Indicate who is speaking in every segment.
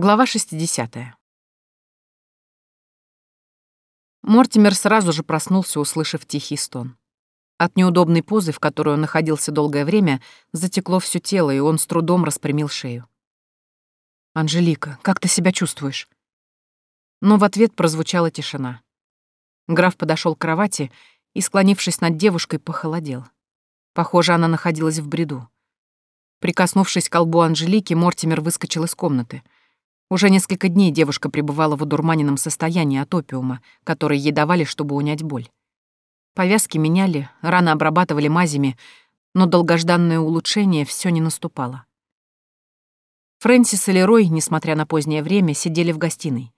Speaker 1: Глава 60. Мортимер сразу же проснулся, услышав тихий стон. От неудобной позы, в которой он находился долгое время, затекло все тело, и он с трудом распрямил шею. «Анжелика, как ты себя чувствуешь?» Но в ответ прозвучала тишина. Граф подошел к кровати и, склонившись над девушкой, похолодел. Похоже, она находилась в бреду. Прикоснувшись к колбу Анжелики, Мортимер выскочил из комнаты — уже несколько дней девушка пребывала в одурманенном состоянии от опиума, который ей давали, чтобы унять боль. Повязки меняли, раны обрабатывали мазями, но долгожданное улучшение все не наступало. Фрэнсис и Лерой, несмотря на позднее время, сидели в гостиной.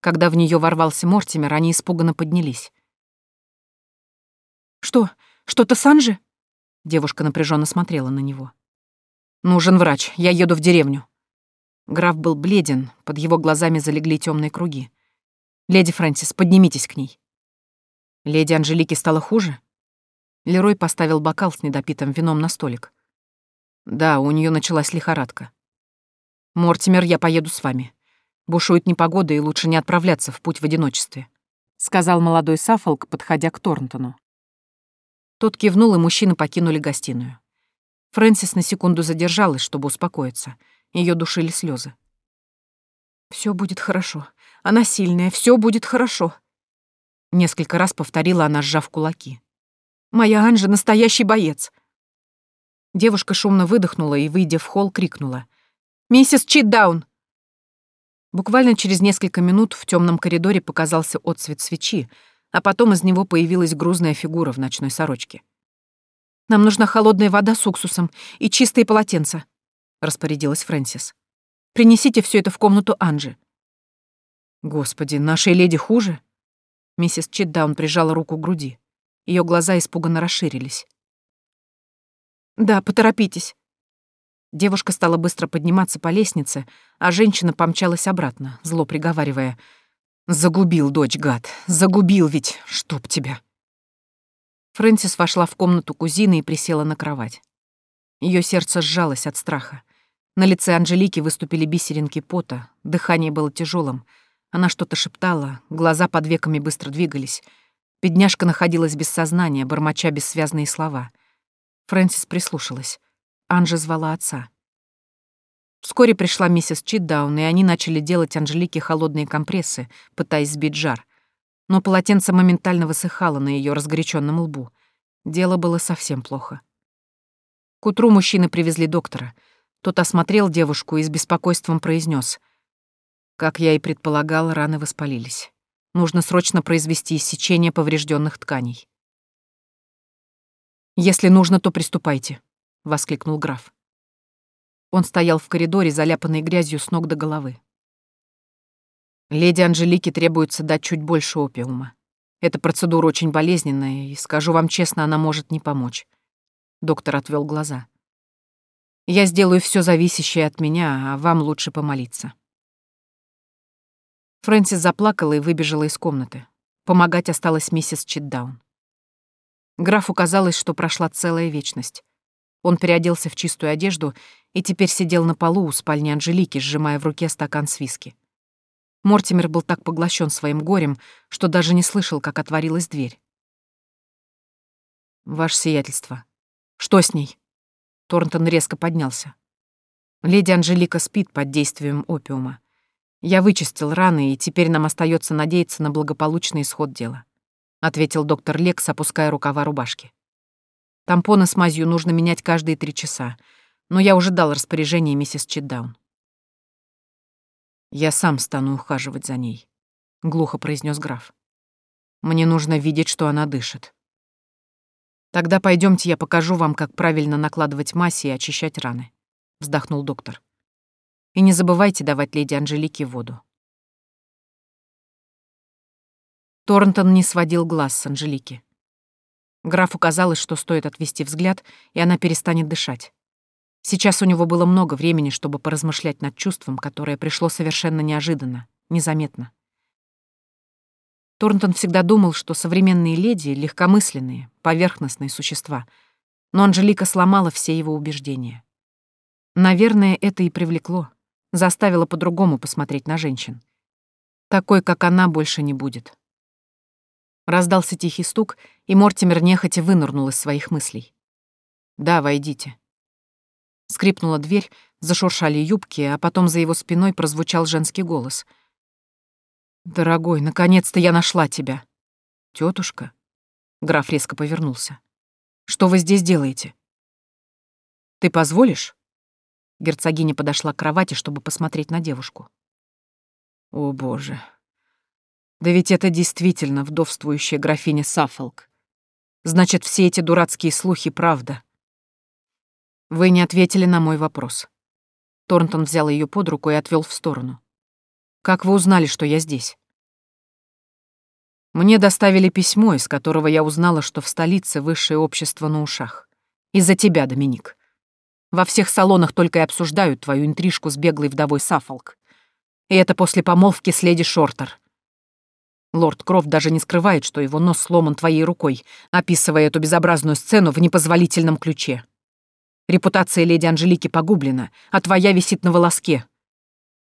Speaker 1: Когда в нее ворвался Мортимер, они испуганно поднялись. «Что? Что-то Санжи?» Девушка напряженно смотрела на него. «Нужен врач, я еду в деревню», Граф был бледен, под его глазами залегли темные круги. «Леди Фрэнсис, поднимитесь к ней». «Леди Анжелике стало хуже?» Лерой поставил бокал с недопитым вином на столик. «Да, у нее началась лихорадка. Мортимер, я поеду с вами. Бушует непогода, и лучше не отправляться в путь в одиночестве», — сказал молодой Саффолк, подходя к Торнтону. Тот кивнул, и мужчины покинули гостиную. Фрэнсис на секунду задержалась, чтобы успокоиться — ее душили слезы. Все будет хорошо. Она сильная, все будет хорошо. Несколько раз повторила она, сжав кулаки. Моя Анжа — настоящий боец. Девушка шумно выдохнула и, выйдя в холл, крикнула. «Миссис Читдаун!» Буквально через несколько минут в темном коридоре показался отсвет свечи, а потом из него появилась грузная фигура в ночной сорочке. «Нам нужна холодная вода с уксусом и чистые полотенца», распорядилась Фрэнсис. «Принесите все это в комнату Анжи». «Господи, нашей леди хуже?» Миссис Читдаун прижала руку к груди. Ее глаза испуганно расширились. «Да, поторопитесь». Девушка стала быстро подниматься по лестнице, а женщина помчалась обратно, зло приговаривая. «Загубил, дочь, гад! Загубил ведь! Чтоб тебя!» Фрэнсис вошла в комнату кузины и присела на кровать. Ее сердце сжалось от страха. На лице Анжелики выступили бисеринки пота, дыхание было тяжелым. Она что-то шептала, глаза под веками быстро двигались. Бедняжка находилась без сознания, бормоча бессвязные слова. Фрэнсис прислушалась. Анжа звала отца. Вскоре пришла миссис Читдаун, и они начали делать Анжелике холодные компрессы, пытаясь сбить жар. Но полотенце моментально высыхало на ее разгоряченном лбу. Дело было совсем плохо. К утру мужчины привезли доктора — тот осмотрел девушку и с беспокойством произнес: Как я и предполагал, раны воспалились. Нужно срочно произвести иссечение поврежденных тканей. «Если нужно, то приступайте», — воскликнул граф. Он стоял в коридоре, заляпанный грязью с ног до головы. Леди Анжелике требуется дать чуть больше опиума. Эта процедура очень болезненная, и, скажу вам честно, она может не помочь. Доктор отвел глаза. Я сделаю все зависящее от меня, а вам лучше помолиться». Фрэнсис заплакала и выбежала из комнаты. Помогать осталась миссис Читдаун. Графу казалось, что прошла целая вечность. Он переоделся в чистую одежду и теперь сидел на полу у спальни Анжелики, сжимая в руке стакан с виски. Мортимер был так поглощен своим горем, что даже не слышал, как отворилась дверь. «Ваше сиятельство. Что с ней?» Торнтон резко поднялся. Леди Анжелика спит под действием опиума. Я вычистил раны, и теперь нам остается надеяться на благополучный исход дела», — ответил доктор Лекс, опуская рукава рубашки. «Тампоны с мазью нужно менять каждые три часа, но я уже дал распоряжение миссис Читдаун». «Я сам стану ухаживать за ней», — глухо произнес граф. «Мне нужно видеть, что она дышит. Тогда пойдемте, я покажу вам, как правильно накладывать мазь и очищать раны, вздохнул доктор. И не забывайте давать леди Анжелике воду. Торнтон не сводил глаз с Анжелики. Графу казалось, что стоит отвести взгляд, и она перестанет дышать. Сейчас у него было много времени, чтобы поразмышлять над чувством, которое пришло совершенно неожиданно, незаметно. Торнтон всегда думал, что современные леди — легкомысленные, поверхностные существа, но Анжелика сломала все его убеждения. Наверное, это и привлекло. Заставила по-другому посмотреть на женщин. Такой, как она, больше не будет. Раздался тихий стук, и Мортимер нехотя вынырнул из своих мыслей. «Да, войдите». Скрипнула дверь, зашуршали юбки, а потом за его спиной прозвучал женский голос. «Дорогой, наконец-то я нашла тебя». «Тётушка?» Граф резко повернулся. «Что вы здесь делаете?» «Ты позволишь?» Герцогиня подошла к кровати, чтобы посмотреть на девушку. «О, боже, да ведь это действительно вдовствующая графиня Саффолк. Значит, все эти дурацкие слухи — правда. Вы не ответили на мой вопрос. Торнтон взял ее под руку и отвел в сторону. Как вы узнали, что я здесь? Мне доставили письмо, из которого я узнала, что в столице высшее общество на ушах. Из-за тебя, Доминик. Во всех салонах только и обсуждают твою интрижку с беглой вдовой Саффолк. И это после помолвки с леди Шортер. Лорд Крофт даже не скрывает, что его нос сломан твоей рукой, описывая эту безобразную сцену в непозволительном ключе. Репутация леди Анжелики погублена, а твоя висит на волоске.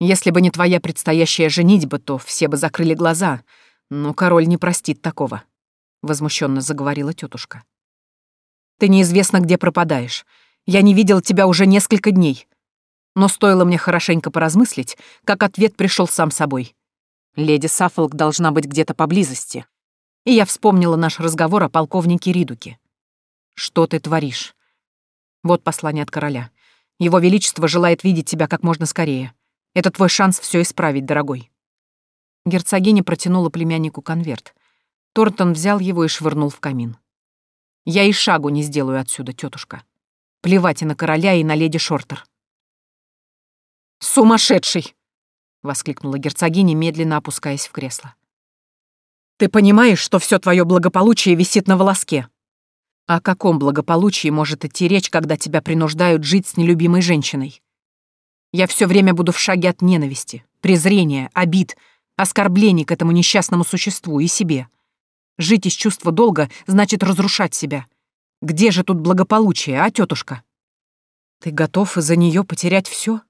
Speaker 1: Если бы не твоя предстоящая женитьба, то все бы закрыли глаза, но король не простит такого», — возмущенно заговорила тетушка. «Ты неизвестно, где пропадаешь. Я не видел тебя уже несколько дней. Но стоило мне хорошенько поразмыслить, как ответ пришел сам собой. Леди Саффолк должна быть где-то поблизости. И я вспомнила наш разговор о полковнике Ридуке. Что ты творишь? Вот послание от короля. Его Величество желает видеть тебя как можно скорее. Это твой шанс все исправить, дорогой. Герцогиня протянула племяннику конверт. Торнтон взял его и швырнул в камин. «Я и шагу не сделаю отсюда, тетушка. Плевать и на короля, и на леди Шортер». «Сумасшедший!» воскликнула герцогиня, медленно опускаясь в кресло. Ты понимаешь, что все твое благополучие висит на волоске? О каком благополучии может идти речь, когда тебя принуждают жить с нелюбимой женщиной? Я все время буду в шаге от ненависти, презрения, обид, оскорблений к этому несчастному существу и себе. Жить из чувства долга значит разрушать себя. Где же тут благополучие, а, тетушка? Ты готов из-за нее потерять все?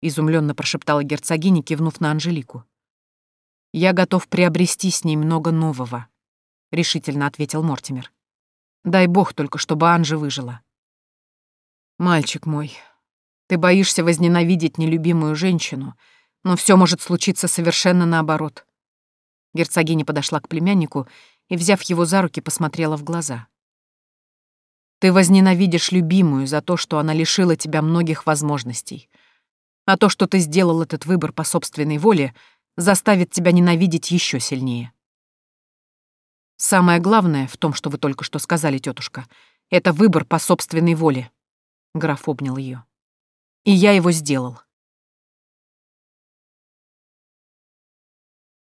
Speaker 1: изумленно прошептала герцогиня, кивнув на Анжелику. Я готов приобрести с ней много нового, решительно ответил Мортимер. Дай бог только, чтобы Анжи выжила. Мальчик мой, ты боишься возненавидеть нелюбимую женщину, но все может случиться совершенно наоборот. Герцогиня подошла к племяннику и, взяв его за руки, посмотрела в глаза. Ты возненавидишь любимую за то, что она лишила тебя многих возможностей — а то, что ты сделал этот выбор по собственной воле, заставит тебя ненавидеть еще сильнее. Самое главное в том, что вы только что сказали, тетушка, это выбор по собственной воле. Граф обнял ее. И я его сделал.